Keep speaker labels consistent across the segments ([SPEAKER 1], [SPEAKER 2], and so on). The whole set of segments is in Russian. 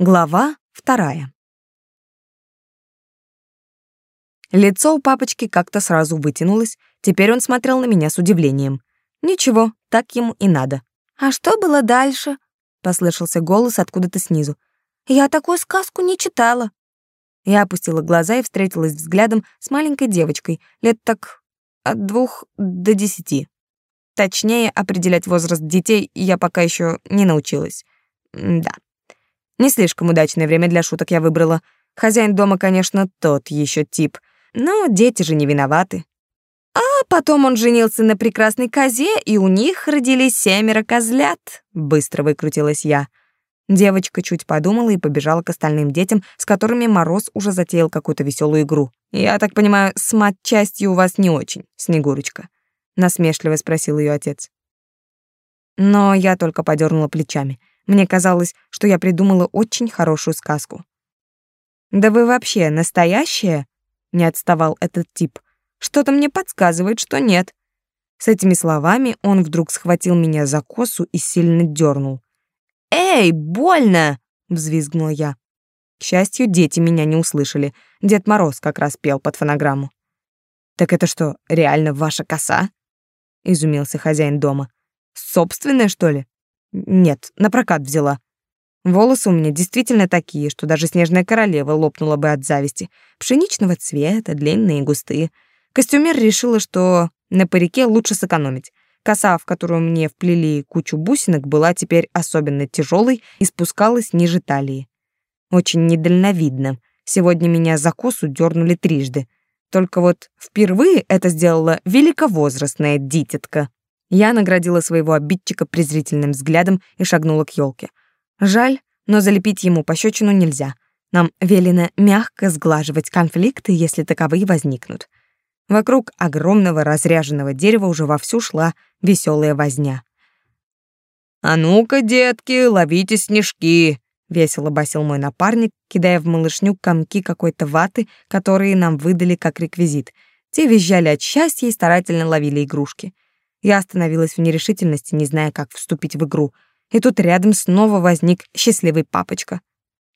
[SPEAKER 1] Глава вторая. Лицо у папочки как-то сразу вытянулось, теперь он смотрел на меня с удивлением. Ничего, так ему и надо.
[SPEAKER 2] «А что было дальше?» — послышался голос откуда-то снизу. «Я такую сказку не читала».
[SPEAKER 1] Я опустила глаза и встретилась взглядом с маленькой девочкой, лет так от двух до десяти. Точнее, определять возраст детей я пока еще не научилась. да. Не слишком удачное время для шуток я выбрала. Хозяин дома, конечно, тот еще тип. Но дети же не виноваты. А потом он женился на прекрасной козе, и у них родились семеро козлят. Быстро выкрутилась я. Девочка чуть подумала и побежала к остальным детям, с которыми Мороз уже затеял какую-то веселую игру. «Я так понимаю, с мать-частью у вас не очень, Снегурочка?» — насмешливо спросил ее отец. Но я только подернула плечами. Мне казалось, что я придумала очень хорошую сказку. «Да вы вообще настоящая?» — не отставал этот тип. «Что-то мне подсказывает, что нет». С этими словами он вдруг схватил меня за косу и сильно дернул. «Эй, больно!» — взвизгнула я. К счастью, дети меня не услышали. Дед Мороз как раз пел под фонограмму. «Так это что, реально ваша коса?» — изумился хозяин дома. «Собственная, что ли?» Нет, на прокат взяла. Волосы у меня действительно такие, что даже снежная королева лопнула бы от зависти. Пшеничного цвета, длинные и густые. Костюмер решила, что на парике лучше сэкономить. Коса, в которую мне вплели кучу бусинок, была теперь особенно тяжелой и спускалась ниже талии. Очень недальновидно. Сегодня меня за косу дернули трижды. Только вот впервые это сделала великовозрастная дитятка. Я наградила своего обидчика презрительным взглядом и шагнула к елке. Жаль, но залепить ему пощечину нельзя. Нам велено мягко сглаживать конфликты, если таковые возникнут. Вокруг огромного разряженного дерева уже вовсю шла веселая возня. «А ну-ка, детки, ловите снежки!» — весело басил мой напарник, кидая в малышню комки какой-то ваты, которые нам выдали как реквизит. Те визжали от счастья и старательно ловили игрушки. Я остановилась в нерешительности, не зная, как вступить в игру. И тут рядом снова возник счастливый папочка.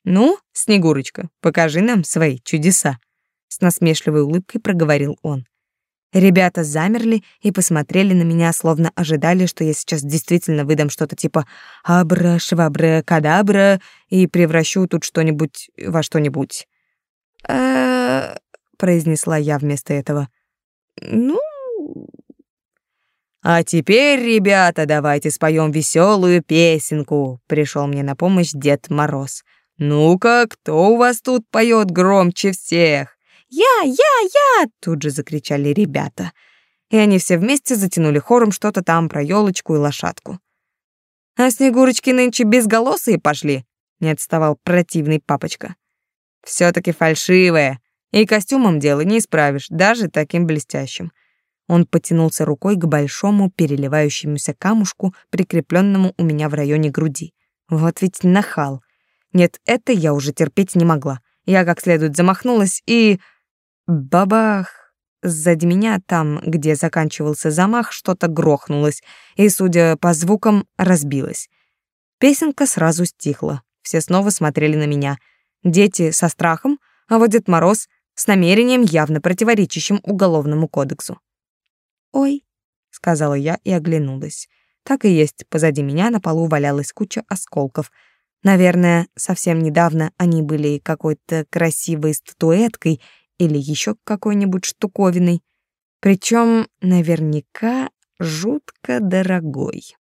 [SPEAKER 1] «Ну, Снегурочка, покажи нам свои чудеса», — с насмешливой улыбкой проговорил он. Ребята замерли и посмотрели на меня, словно ожидали, что я сейчас действительно выдам что-то типа «абра, швабра, кадабра» и превращу тут что-нибудь во что-нибудь. э произнесла я вместо этого. «Ну, а теперь, ребята, давайте споем веселую песенку. Пришел мне на помощь Дед Мороз. Ну-ка, кто у вас тут поет громче всех? Я, я, я! Тут же закричали ребята. И они все вместе затянули хором что-то там про елочку и лошадку. А снегурочки нынче безголосые пошли, не отставал противный папочка. все таки фальшивая, и костюмом дело не исправишь, даже таким блестящим. Он потянулся рукой к большому переливающемуся камушку, прикрепленному у меня в районе груди. Вот ведь нахал. Нет, это я уже терпеть не могла. Я как следует замахнулась и... Бабах! Сзади меня, там, где заканчивался замах, что-то грохнулось и, судя по звукам, разбилось. Песенка сразу стихла. Все снова смотрели на меня. Дети со страхом, а вот Дед Мороз с намерением, явно противоречащим Уголовному кодексу. «Ой», — сказала я и оглянулась. Так и есть, позади меня на полу валялась куча осколков. Наверное, совсем недавно они были какой-то красивой статуэткой или еще какой-нибудь штуковиной. Причем наверняка жутко дорогой.